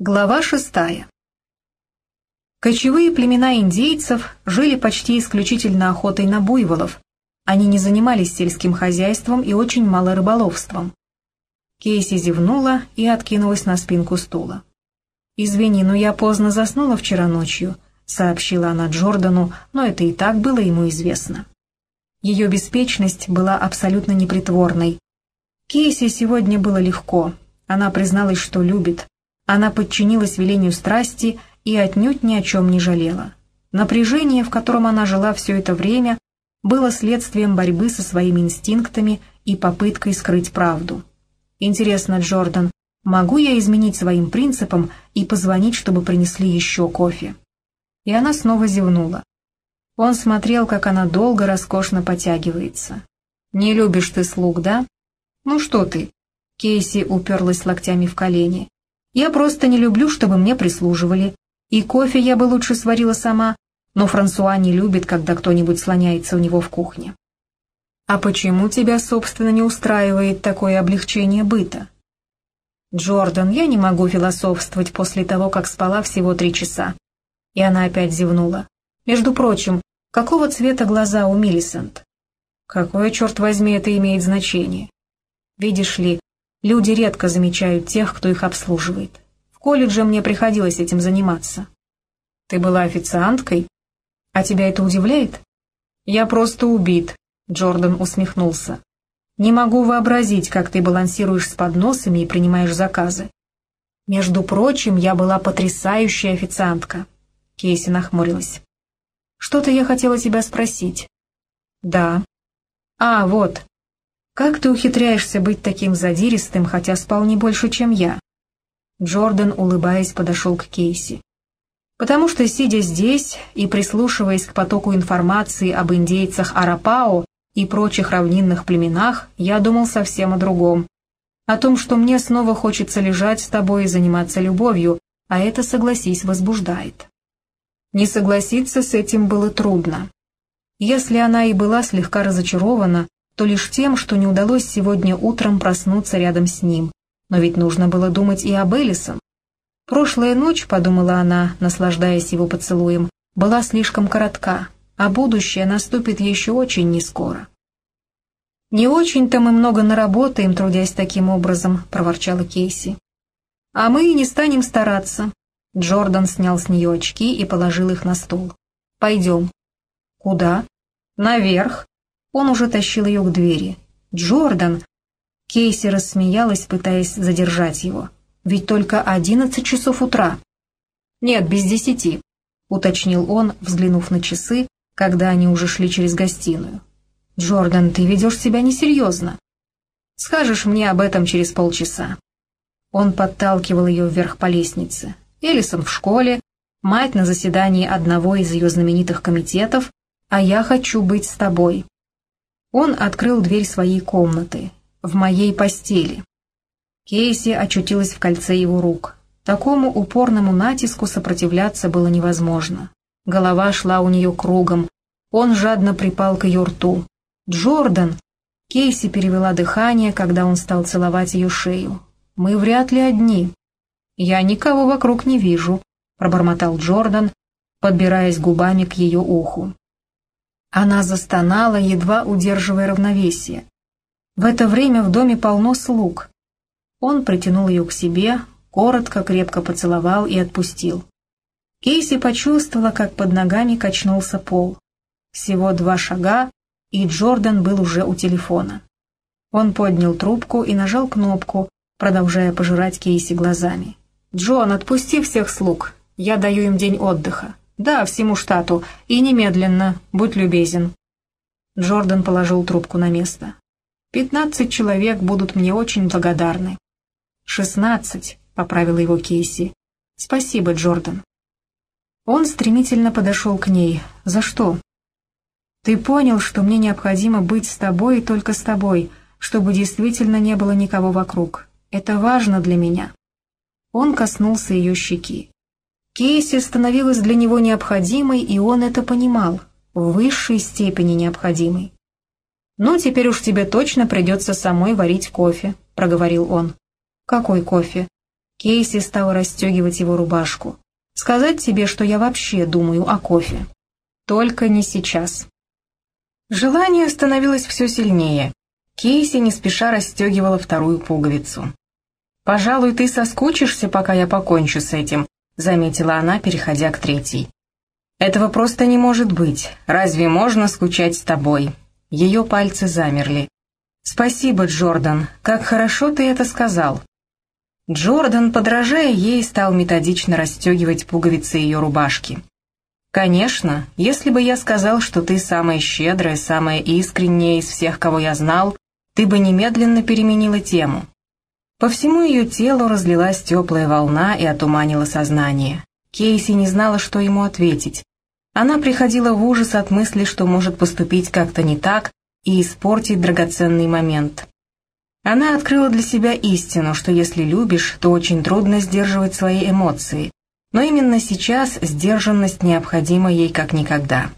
Глава шестая. Кочевые племена индейцев жили почти исключительно охотой на буйволов. Они не занимались сельским хозяйством и очень мало рыболовством. Кейси зевнула и откинулась на спинку стула. «Извини, но я поздно заснула вчера ночью», — сообщила она Джордану, но это и так было ему известно. Ее беспечность была абсолютно непритворной. Кейси сегодня было легко. Она призналась, что любит, она подчинилась велению страсти и отнюдь ни о чем не жалела. Напряжение, в котором она жила все это время, было следствием борьбы со своими инстинктами и попыткой скрыть правду. «Интересно, Джордан, могу я изменить своим принципам и позвонить, чтобы принесли еще кофе?» И она снова зевнула. Он смотрел, как она долго, роскошно потягивается. «Не любишь ты слуг, да?» «Ну что ты?» Кейси уперлась локтями в колени. Я просто не люблю, чтобы мне прислуживали. И кофе я бы лучше сварила сама, но Франсуа не любит, когда кто-нибудь слоняется у него в кухне. А почему тебя, собственно, не устраивает такое облегчение быта? Джордан, я не могу философствовать после того, как спала всего три часа. И она опять зевнула. Между прочим, какого цвета глаза у Миллисент? Какое, черт возьми, это имеет значение? Видишь ли, Люди редко замечают тех, кто их обслуживает. В колледже мне приходилось этим заниматься. Ты была официанткой? А тебя это удивляет? Я просто убит, Джордан усмехнулся. Не могу вообразить, как ты балансируешь с подносами и принимаешь заказы. Между прочим, я была потрясающая официантка. Кейси нахмурилась. Что-то я хотела тебя спросить. Да. А, вот, «Как ты ухитряешься быть таким задиристым, хотя спал не больше, чем я?» Джордан, улыбаясь, подошел к Кейси. «Потому что, сидя здесь и прислушиваясь к потоку информации об индейцах Арапао и прочих равнинных племенах, я думал совсем о другом. О том, что мне снова хочется лежать с тобой и заниматься любовью, а это, согласись, возбуждает». Не согласиться с этим было трудно. Если она и была слегка разочарована, то лишь тем, что не удалось сегодня утром проснуться рядом с ним. Но ведь нужно было думать и об Элисон. Прошлая ночь, подумала она, наслаждаясь его поцелуем, была слишком коротка, а будущее наступит еще очень нескоро. «Не очень-то мы много наработаем, трудясь таким образом», — проворчала Кейси. «А мы и не станем стараться». Джордан снял с нее очки и положил их на стол. «Пойдем». «Куда?» «Наверх», он уже тащил ее к двери. «Джордан!» Кейси рассмеялась, пытаясь задержать его. «Ведь только одиннадцать часов утра». «Нет, без десяти», — уточнил он, взглянув на часы, когда они уже шли через гостиную. «Джордан, ты ведешь себя несерьезно. Скажешь мне об этом через полчаса». Он подталкивал ее вверх по лестнице. Элисон в школе, мать на заседании одного из ее знаменитых комитетов, а я хочу быть с тобой. Он открыл дверь своей комнаты. В моей постели. Кейси очутилась в кольце его рук. Такому упорному натиску сопротивляться было невозможно. Голова шла у нее кругом. Он жадно припал к ее рту. «Джордан!» Кейси перевела дыхание, когда он стал целовать ее шею. «Мы вряд ли одни». «Я никого вокруг не вижу», — пробормотал Джордан, подбираясь губами к ее уху. Она застонала, едва удерживая равновесие. В это время в доме полно слуг. Он притянул ее к себе, коротко, крепко поцеловал и отпустил. Кейси почувствовала, как под ногами качнулся пол. Всего два шага, и Джордан был уже у телефона. Он поднял трубку и нажал кнопку, продолжая пожирать Кейси глазами. «Джон, отпусти всех слуг. Я даю им день отдыха. «Да, всему штату. И немедленно. Будь любезен». Джордан положил трубку на место. «Пятнадцать человек будут мне очень благодарны». «Шестнадцать», — поправила его Кейси. «Спасибо, Джордан». Он стремительно подошел к ней. «За что?» «Ты понял, что мне необходимо быть с тобой и только с тобой, чтобы действительно не было никого вокруг. Это важно для меня». Он коснулся ее щеки. Кейси становилась для него необходимой, и он это понимал, в высшей степени необходимой. «Ну, теперь уж тебе точно придется самой варить кофе», — проговорил он. «Какой кофе?» Кейси стал расстегивать его рубашку. «Сказать тебе, что я вообще думаю о кофе. Только не сейчас». Желание становилось все сильнее. Кейси не спеша расстегивала вторую пуговицу. «Пожалуй, ты соскучишься, пока я покончу с этим», — заметила она, переходя к третьей. «Этого просто не может быть. Разве можно скучать с тобой?» Ее пальцы замерли. «Спасибо, Джордан. Как хорошо ты это сказал». Джордан, подражая ей, стал методично расстегивать пуговицы ее рубашки. «Конечно, если бы я сказал, что ты самая щедрая, самая искренняя из всех, кого я знал, ты бы немедленно переменила тему». По всему ее телу разлилась теплая волна и отуманила сознание. Кейси не знала, что ему ответить. Она приходила в ужас от мысли, что может поступить как-то не так и испортить драгоценный момент. Она открыла для себя истину, что если любишь, то очень трудно сдерживать свои эмоции, но именно сейчас сдержанность необходима ей как никогда.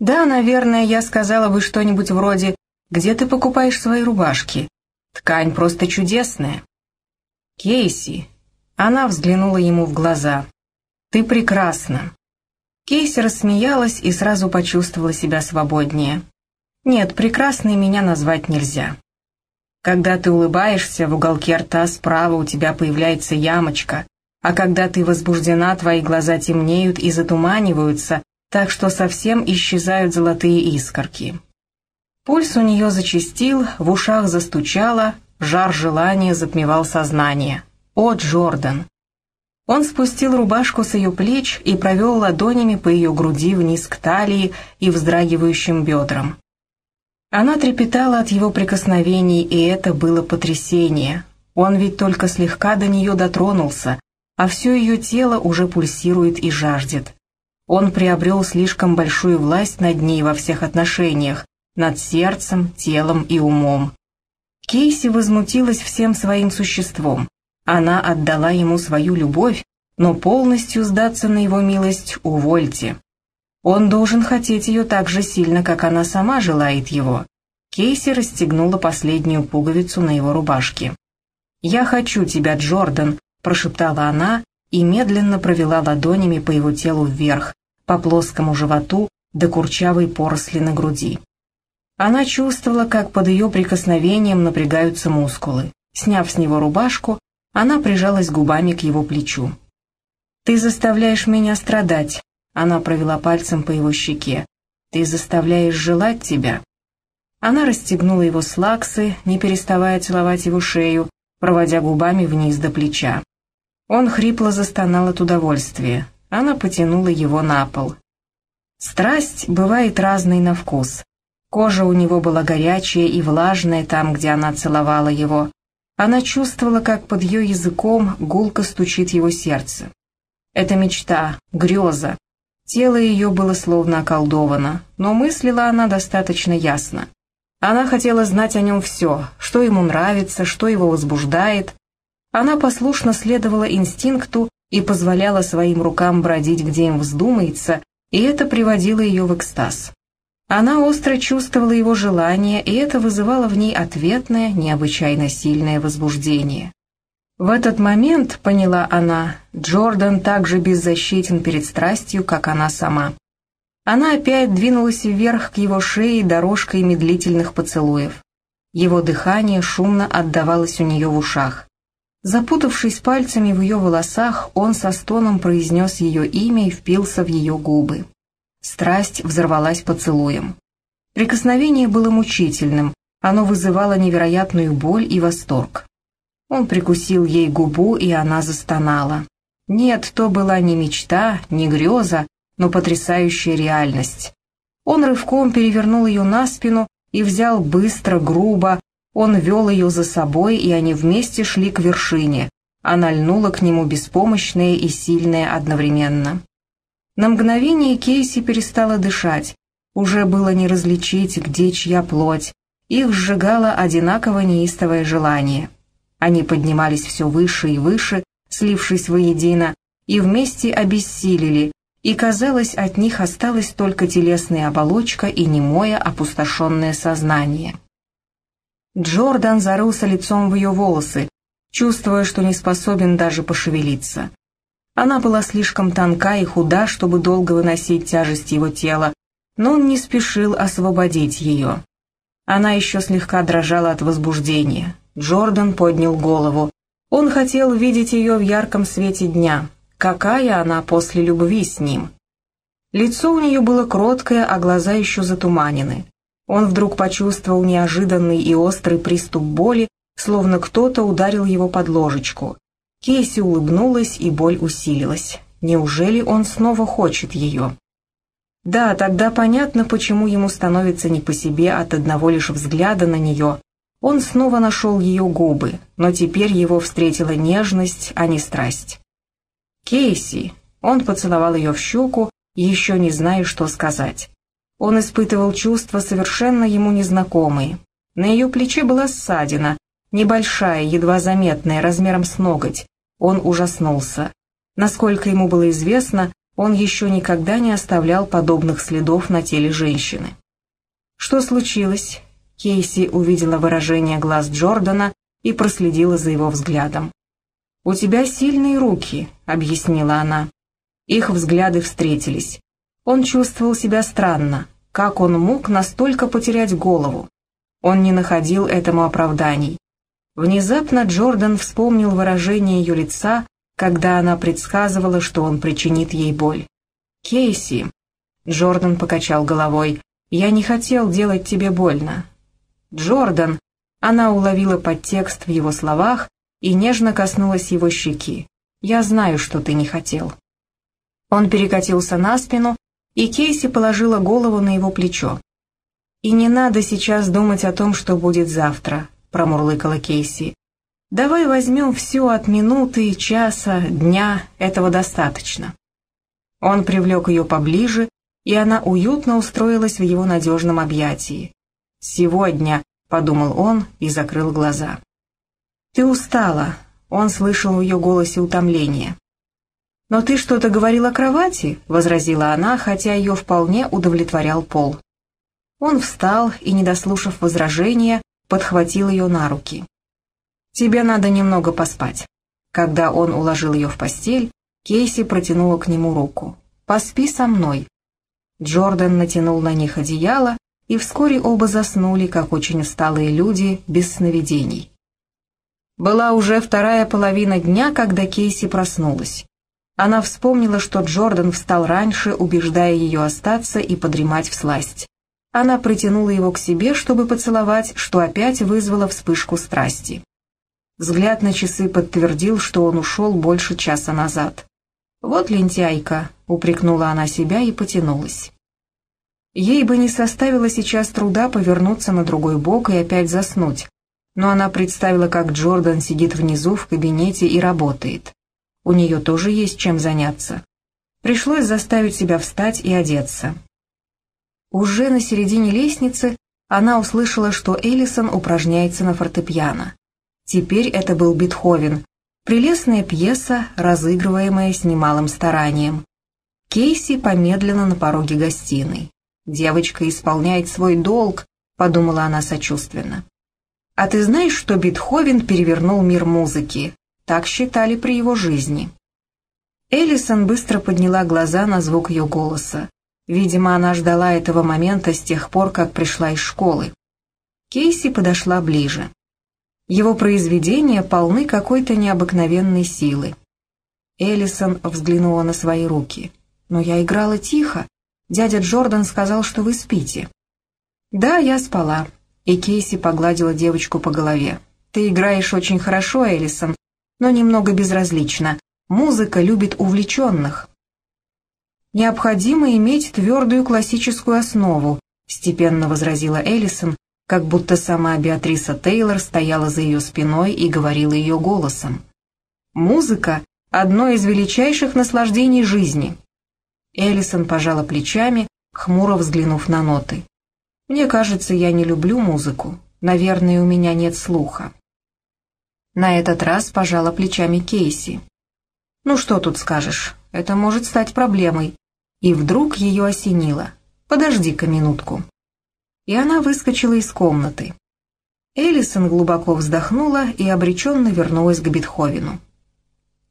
Да, наверное, я сказала бы что-нибудь вроде «Где ты покупаешь свои рубашки?» Ткань просто чудесная. Кейси. Она взглянула ему в глаза. Ты прекрасна. Кейси рассмеялась и сразу почувствовала себя свободнее. Нет, прекрасной меня назвать нельзя. Когда ты улыбаешься, в уголке рта справа у тебя появляется ямочка, а когда ты возбуждена, твои глаза темнеют и затуманиваются, так что совсем исчезают золотые искорки. Пульс у нее зачастил, в ушах застучало, жар желания затмевал сознание. «О, Джордан!» Он спустил рубашку с ее плеч и провел ладонями по ее груди вниз к талии и вздрагивающим бедрам. Она трепетала от его прикосновений, и это было потрясение. Он ведь только слегка до нее дотронулся, а все ее тело уже пульсирует и жаждет. Он приобрел слишком большую власть над ней во всех отношениях, над сердцем, телом и умом. Кейси возмутилась всем своим существом. Она отдала ему свою любовь, но полностью сдаться на его милость увольте. Он должен хотеть ее так же сильно, как она сама желает его. Кейси расстегнула последнюю пуговицу на его рубашке. «Я хочу тебя, Джордан», прошептала она и медленно провела ладонями по его телу вверх, по плоскому животу до курчавой поросли на груди. Она чувствовала, как под ее прикосновением напрягаются мускулы. Сняв с него рубашку, она прижалась губами к его плечу. «Ты заставляешь меня страдать», — она провела пальцем по его щеке. «Ты заставляешь желать тебя». Она расстегнула его слаксы, не переставая целовать его шею, проводя губами вниз до плеча. Он хрипло застонал от удовольствия. Она потянула его на пол. Страсть бывает разной на вкус. Кожа у него была горячая и влажная там, где она целовала его. Она чувствовала, как под ее языком гулко стучит его сердце. Это мечта, греза. Тело ее было словно околдовано, но мыслила она достаточно ясно. Она хотела знать о нем все, что ему нравится, что его возбуждает, она послушно следовала инстинкту и позволяла своим рукам бродить, где им вздумается, и это приводило ее в экстаз. Она остро чувствовала его желание, и это вызывало в ней ответное, необычайно сильное возбуждение. В этот момент, поняла она, Джордан так же беззащитен перед страстью, как она сама. Она опять двинулась вверх к его шее дорожкой медлительных поцелуев. Его дыхание шумно отдавалось у нее в ушах. Запутавшись пальцами в ее волосах, он со стоном произнес ее имя и впился в ее губы. Страсть взорвалась поцелуем. Прикосновение было мучительным, оно вызывало невероятную боль и восторг. Он прикусил ей губу, и она застонала. Нет, то была не мечта, не греза, но потрясающая реальность. Он рывком перевернул ее на спину и взял быстро, грубо, он вел ее за собой, и они вместе шли к вершине. Она льнула к нему беспомощная и сильная одновременно. На мгновение Кейси перестала дышать. Уже было не различить, где чья плоть. Их сжигало одинаково неистовое желание. Они поднимались все выше и выше, слившись воедино, и вместе обессилели, и, казалось, от них осталась только телесная оболочка и немое опустошенное сознание. Джордан зарылся лицом в ее волосы. чувствуя, что не способен даже пошевелиться. Она была слишком тонка и худа, чтобы долго выносить тяжесть его тела, но он не спешил освободить ее. Она еще слегка дрожала от возбуждения. Джордан поднял голову. Он хотел видеть ее в ярком свете дня. Какая она после любви с ним? Лицо у нее было кроткое, а глаза еще затуманены. Он вдруг почувствовал неожиданный и острый приступ боли, словно кто-то ударил его под ложечку. Кейси улыбнулась, и боль усилилась. Неужели он снова хочет ее? Да, тогда понятно, почему ему становится не по себе от одного лишь взгляда на нее. Он снова нашел ее губы, но теперь его встретила нежность, а не страсть. «Кейси!» Он поцеловал ее в щеку, еще не зная, что сказать. Он испытывал чувства, совершенно ему незнакомые. На ее плече была ссадина, небольшая, едва заметная, размером с ноготь. Он ужаснулся. Насколько ему было известно, он еще никогда не оставлял подобных следов на теле женщины. «Что случилось?» Кейси увидела выражение глаз Джордана и проследила за его взглядом. «У тебя сильные руки», — объяснила она. Их взгляды встретились. Он чувствовал себя странно, как он мог настолько потерять голову? Он не находил этому оправданий. Внезапно Джордан вспомнил выражение ее лица, когда она предсказывала, что он причинит ей боль. «Кейси», — Джордан покачал головой, — «я не хотел делать тебе больно». «Джордан», — она уловила подтекст в его словах и нежно коснулась его щеки. «Я знаю, что ты не хотел». Он перекатился на спину и Кейси положила голову на его плечо. «И не надо сейчас думать о том, что будет завтра», — промурлыкала Кейси. «Давай возьмем все от минуты, часа, дня, этого достаточно». Он привлек ее поближе, и она уютно устроилась в его надежном объятии. «Сегодня», — подумал он и закрыл глаза. «Ты устала», — он слышал в ее голосе утомление. «Но ты что-то говорил о кровати?» — возразила она, хотя ее вполне удовлетворял пол. Он встал и, не дослушав возражения, подхватил ее на руки. «Тебе надо немного поспать». Когда он уложил ее в постель, Кейси протянула к нему руку. «Поспи со мной». Джордан натянул на них одеяло, и вскоре оба заснули, как очень усталые люди, без сновидений. Была уже вторая половина дня, когда Кейси проснулась. Она вспомнила, что Джордан встал раньше, убеждая ее остаться и подремать в сласть. Она притянула его к себе, чтобы поцеловать, что опять вызвало вспышку страсти. Взгляд на часы подтвердил, что он ушел больше часа назад. «Вот лентяйка», — упрекнула она себя и потянулась. Ей бы не составило сейчас труда повернуться на другой бок и опять заснуть, но она представила, как Джордан сидит внизу в кабинете и работает. У нее тоже есть чем заняться. Пришлось заставить себя встать и одеться. Уже на середине лестницы она услышала, что Эллисон упражняется на фортепиано. Теперь это был Бетховен, прелестная пьеса, разыгрываемая с немалым старанием. Кейси помедленно на пороге гостиной. «Девочка исполняет свой долг», — подумала она сочувственно. «А ты знаешь, что Бетховен перевернул мир музыки?» Так считали при его жизни. Эллисон быстро подняла глаза на звук ее голоса. Видимо, она ждала этого момента с тех пор, как пришла из школы. Кейси подошла ближе. Его произведения полны какой-то необыкновенной силы. Эллисон взглянула на свои руки. «Но я играла тихо. Дядя Джордан сказал, что вы спите». «Да, я спала», и Кейси погладила девочку по голове. «Ты играешь очень хорошо, Эллисон, но немного безразлично. Музыка любит увлеченных. «Необходимо иметь твердую классическую основу», степенно возразила Эллисон, как будто сама Беатриса Тейлор стояла за ее спиной и говорила ее голосом. «Музыка — одно из величайших наслаждений жизни». Эллисон пожала плечами, хмуро взглянув на ноты. «Мне кажется, я не люблю музыку. Наверное, у меня нет слуха». На этот раз пожала плечами Кейси. «Ну что тут скажешь, это может стать проблемой». И вдруг ее осенило. «Подожди-ка минутку». И она выскочила из комнаты. Эллисон глубоко вздохнула и обреченно вернулась к Бетховену.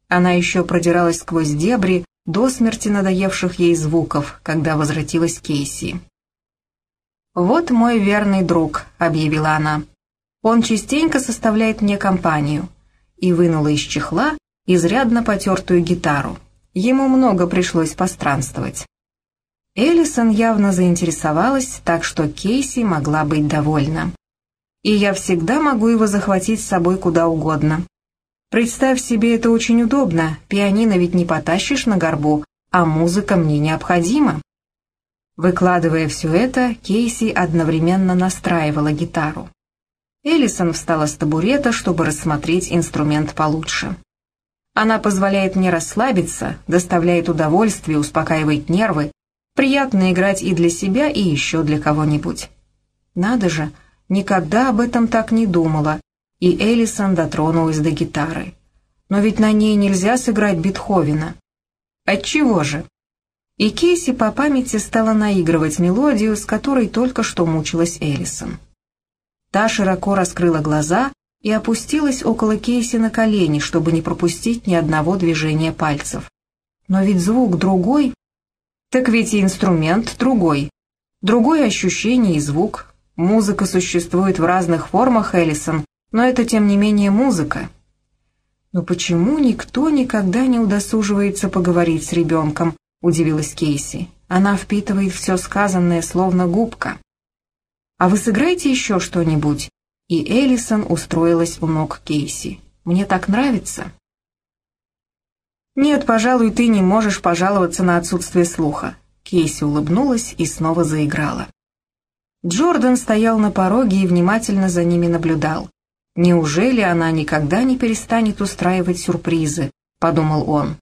Она еще продиралась сквозь дебри до смерти надоевших ей звуков, когда возвратилась Кейси. «Вот мой верный друг», — объявила она. «Он частенько составляет мне компанию» и вынула из чехла изрядно потертую гитару. Ему много пришлось постранствовать. Эллисон явно заинтересовалась, так что Кейси могла быть довольна. «И я всегда могу его захватить с собой куда угодно. Представь себе, это очень удобно, пианино ведь не потащишь на горбу, а музыка мне необходима». Выкладывая все это, Кейси одновременно настраивала гитару. Эллисон встала с табурета, чтобы рассмотреть инструмент получше. Она позволяет мне расслабиться, доставляет удовольствие, успокаивает нервы. Приятно играть и для себя, и еще для кого-нибудь. Надо же, никогда об этом так не думала, и Эллисон дотронулась до гитары. Но ведь на ней нельзя сыграть Бетховена. Отчего же? И Кейси по памяти стала наигрывать мелодию, с которой только что мучилась Эллисон. Та широко раскрыла глаза и опустилась около Кейси на колени, чтобы не пропустить ни одного движения пальцев. Но ведь звук другой. Так ведь и инструмент другой. Другое ощущение и звук. Музыка существует в разных формах, Эллисон, но это тем не менее музыка. Но почему никто никогда не удосуживается поговорить с ребенком, удивилась Кейси. Она впитывает все сказанное, словно губка. «А вы сыграете еще что-нибудь?» И Эллисон устроилась у ног Кейси. «Мне так нравится». «Нет, пожалуй, ты не можешь пожаловаться на отсутствие слуха». Кейси улыбнулась и снова заиграла. Джордан стоял на пороге и внимательно за ними наблюдал. «Неужели она никогда не перестанет устраивать сюрпризы?» — подумал он.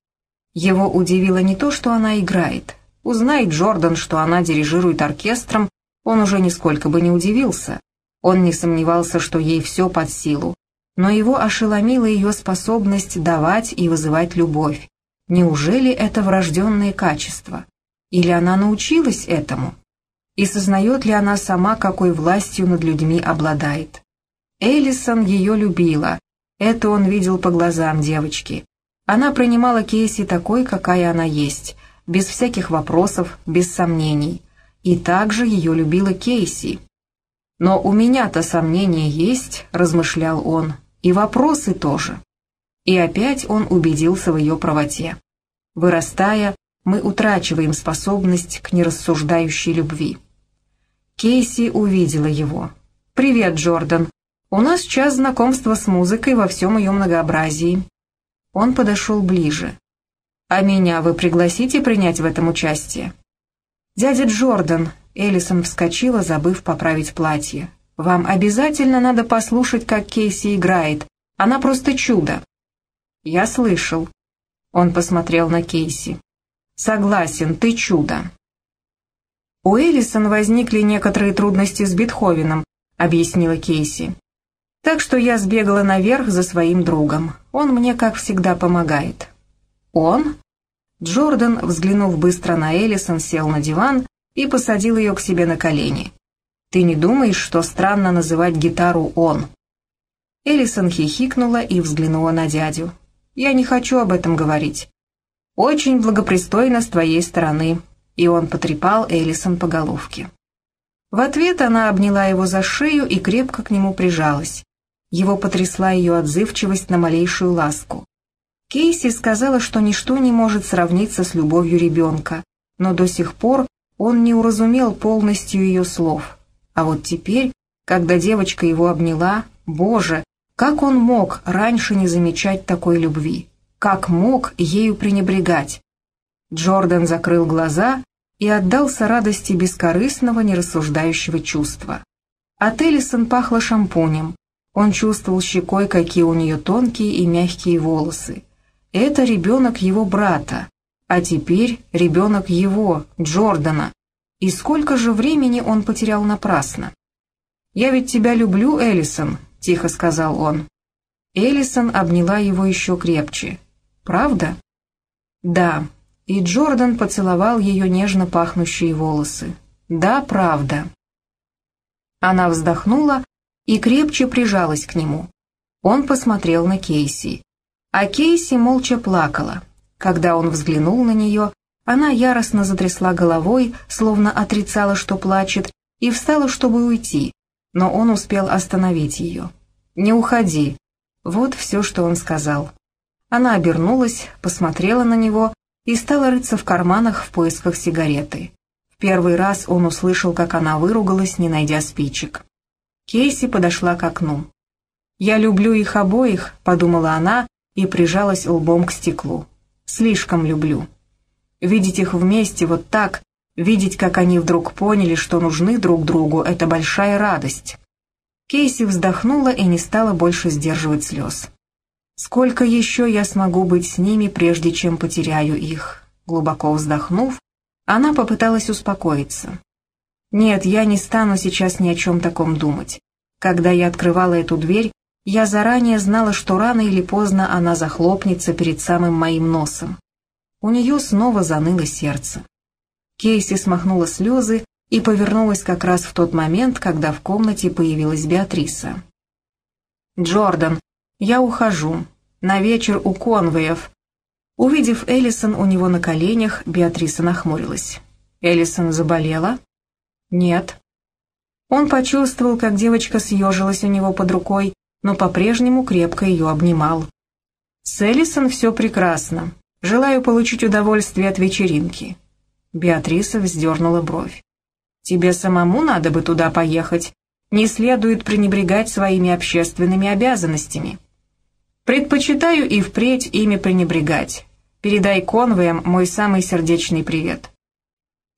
Его удивило не то, что она играет. Узнает Джордан, что она дирижирует оркестром, он уже нисколько бы не удивился. Он не сомневался, что ей все под силу. Но его ошеломила ее способность давать и вызывать любовь. Неужели это врожденные качества? Или она научилась этому? И сознает ли она сама, какой властью над людьми обладает? Эллисон ее любила. Это он видел по глазам девочки. Она принимала Кейси такой, какая она есть, без всяких вопросов, без сомнений. И также ее любила Кейси. «Но у меня-то сомнения есть», — размышлял он, — «и вопросы тоже». И опять он убедился в ее правоте. Вырастая, мы утрачиваем способность к нерассуждающей любви. Кейси увидела его. «Привет, Джордан. У нас час знакомства с музыкой во всем ее многообразии». Он подошел ближе. «А меня вы пригласите принять в этом участие?» «Дядя Джордан», — Элисон вскочила, забыв поправить платье. «Вам обязательно надо послушать, как Кейси играет. Она просто чудо». «Я слышал». Он посмотрел на Кейси. «Согласен, ты чудо». «У Элисон возникли некоторые трудности с Бетховеном», — объяснила Кейси. «Так что я сбегала наверх за своим другом. Он мне, как всегда, помогает». «Он?» Джордан, взглянув быстро на Элисон, сел на диван и посадил ее к себе на колени. «Ты не думаешь, что странно называть гитару «он»?» Элисон хихикнула и взглянула на дядю. «Я не хочу об этом говорить. Очень благопристойно с твоей стороны», и он потрепал Элисон по головке. В ответ она обняла его за шею и крепко к нему прижалась. Его потрясла ее отзывчивость на малейшую ласку. Кейси сказала, что ничто не может сравниться с любовью ребенка, но до сих пор он не уразумел полностью ее слов. А вот теперь, когда девочка его обняла, боже, как он мог раньше не замечать такой любви? Как мог ею пренебрегать? Джордан закрыл глаза и отдался радости бескорыстного, нерассуждающего чувства. От Эллисон пахло шампунем. Он чувствовал щекой, какие у нее тонкие и мягкие волосы. Это ребенок его брата, а теперь ребенок его, Джордана. И сколько же времени он потерял напрасно? «Я ведь тебя люблю, Эллисон», — тихо сказал он. Эллисон обняла его еще крепче. «Правда?» «Да». И Джордан поцеловал ее нежно пахнущие волосы. «Да, правда». Она вздохнула и крепче прижалась к нему. Он посмотрел на Кейси. А Кейси молча плакала. Когда он взглянул на нее, она яростно затрясла головой, словно отрицала, что плачет, и встала, чтобы уйти, но он успел остановить ее. «Не уходи». Вот все, что он сказал. Она обернулась, посмотрела на него и стала рыться в карманах в поисках сигареты. В первый раз он услышал, как она выругалась, не найдя спичек. Кейси подошла к окну. «Я люблю их обоих», — подумала она и прижалась лбом к стеклу. «Слишком люблю». Видеть их вместе вот так, видеть, как они вдруг поняли, что нужны друг другу, это большая радость. Кейси вздохнула и не стала больше сдерживать слез. «Сколько еще я смогу быть с ними, прежде чем потеряю их?» Глубоко вздохнув, она попыталась успокоиться. «Нет, я не стану сейчас ни о чем таком думать. Когда я открывала эту дверь, я заранее знала, что рано или поздно она захлопнется перед самым моим носом. У нее снова заныло сердце. Кейси смахнула слезы и повернулась как раз в тот момент, когда в комнате появилась Беатриса. «Джордан, я ухожу. На вечер у Конвеев». Увидев Эллисон у него на коленях, Беатриса нахмурилась. «Эллисон заболела?» «Нет». Он почувствовал, как девочка съежилась у него под рукой, но по-прежнему крепко ее обнимал. «С Эллисон все прекрасно. Желаю получить удовольствие от вечеринки». Беатриса вздернула бровь. «Тебе самому надо бы туда поехать. Не следует пренебрегать своими общественными обязанностями». «Предпочитаю и впредь ими пренебрегать. Передай конвоям мой самый сердечный привет».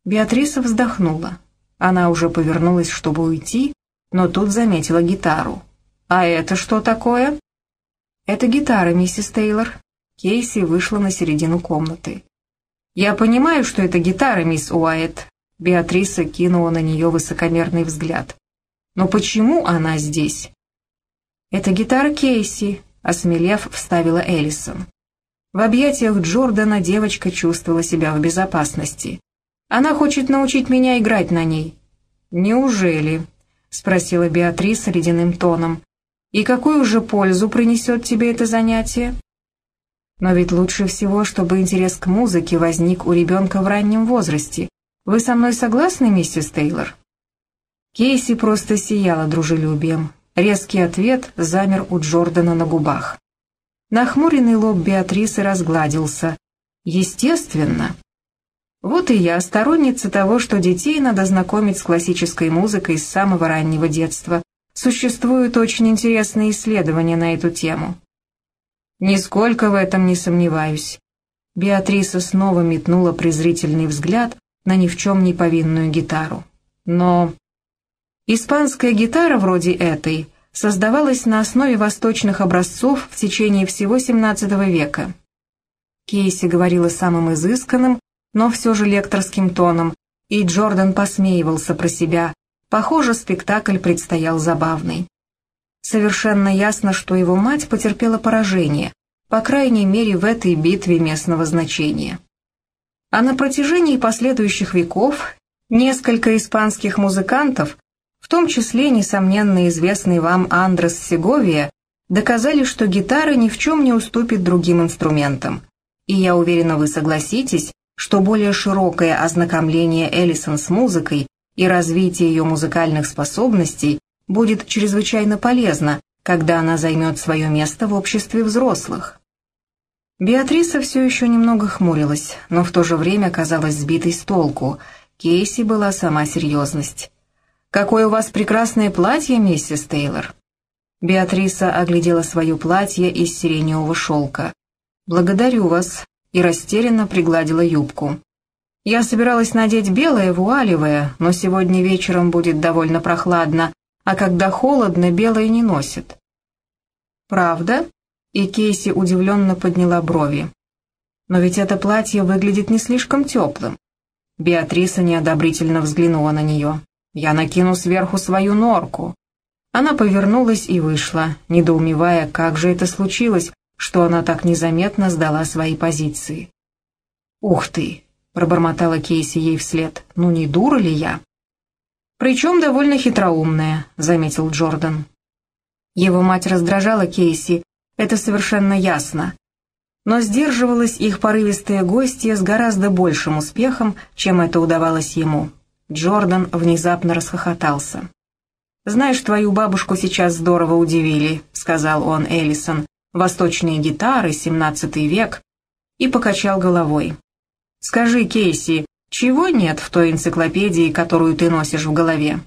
Беатриса вздохнула. Она уже повернулась, чтобы уйти, но тут заметила гитару. «А это что такое?» «Это гитара, миссис Тейлор», Кейси вышла на середину комнаты. «Я понимаю, что это гитара, мисс Уайт», — Беатриса кинула на нее высокомерный взгляд. «Но почему она здесь?» «Это гитара Кейси», — осмелев, вставила Эллисон. В объятиях Джордана девочка чувствовала себя в безопасности. «Она хочет научить меня играть на ней». «Неужели?» — спросила Беатриса ледяным тоном. «И какую же пользу принесет тебе это занятие?» Но ведь лучше всего, чтобы интерес к музыке возник у ребенка в раннем возрасте. Вы со мной согласны, миссис Тейлор?» Кейси просто сияла дружелюбием. Резкий ответ замер у Джордана на губах. Нахмуренный лоб Беатрисы разгладился. «Естественно». Вот и я, сторонница того, что детей надо знакомить с классической музыкой с самого раннего детства. Существуют очень интересные исследования на эту тему. «Нисколько в этом не сомневаюсь». Беатриса снова метнула презрительный взгляд на ни в чем не повинную гитару. Но испанская гитара вроде этой создавалась на основе восточных образцов в течение всего XVII века. Кейси говорила самым изысканным, но все же лекторским тоном, и Джордан посмеивался про себя. Похоже, спектакль предстоял забавный. Совершенно ясно, что его мать потерпела поражение, по крайней мере в этой битве местного значения. А на протяжении последующих веков несколько испанских музыкантов, в том числе, несомненно, известный вам Андрес Сеговия, доказали, что гитара ни в чем не уступит другим инструментам. И я уверена, вы согласитесь, что более широкое ознакомление Эллисон с музыкой и развитие ее музыкальных способностей будет чрезвычайно полезно, когда она займет свое место в обществе взрослых. Беатриса все еще немного хмурилась, но в то же время казалась сбитой с толку. Кейси была сама серьезность. «Какое у вас прекрасное платье, миссис Тейлор!» Беатриса оглядела свое платье из сиреневого шелка. «Благодарю вас», и растерянно пригладила юбку. «Я собиралась надеть белое, вуалевое, но сегодня вечером будет довольно прохладно, а когда холодно, белое не носит. «Правда?» И Кейси удивленно подняла брови. «Но ведь это платье выглядит не слишком теплым». Беатриса неодобрительно взглянула на нее. «Я накину сверху свою норку». Она повернулась и вышла, недоумевая, как же это случилось, что она так незаметно сдала свои позиции. «Ух ты!» — пробормотала Кейси ей вслед. «Ну не дура ли я?» «Причем довольно хитроумная», — заметил Джордан. Его мать раздражала Кейси, это совершенно ясно. Но сдерживалась их порывистые гостья с гораздо большим успехом, чем это удавалось ему. Джордан внезапно расхохотался. «Знаешь, твою бабушку сейчас здорово удивили», — сказал он Эллисон. «Восточные гитары, семнадцатый век». И покачал головой. «Скажи, Кейси, чего нет в той энциклопедии, которую ты носишь в голове?»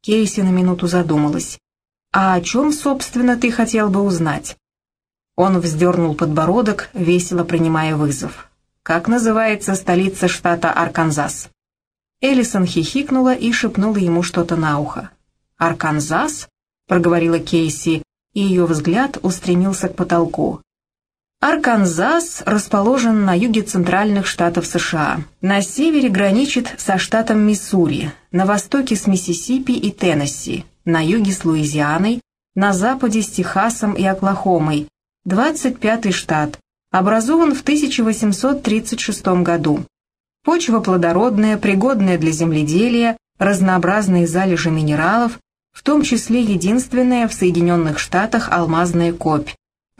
Кейси на минуту задумалась. «А о чем, собственно, ты хотел бы узнать?» Он вздернул подбородок, весело принимая вызов. «Как называется столица штата Арканзас?» Эллисон хихикнула и шепнула ему что-то на ухо. «Арканзас?» — проговорила Кейси, и ее взгляд устремился к потолку. Арканзас расположен на юге центральных штатов США. На севере граничит со штатом Миссури, на востоке с Миссисипи и Теннесси, на юге с Луизианой, на западе с Техасом и Оклахомой. 25-й штат. Образован в 1836 году. Почва плодородная, пригодная для земледелия, разнообразные залежи минералов, в том числе единственная в Соединенных Штатах алмазная копь,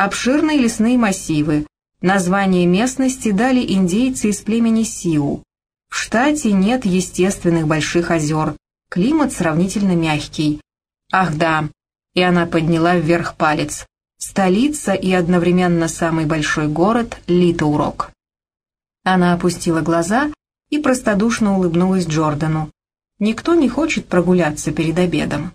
обширные лесные массивы. Название местности дали индейцы из племени Сиу. В штате нет естественных больших озер, климат сравнительно мягкий. Ах да, и она подняла вверх палец. Столица и одновременно самый большой город Литоурок. Она опустила глаза и простодушно улыбнулась Джордану. «Никто не хочет прогуляться перед обедом».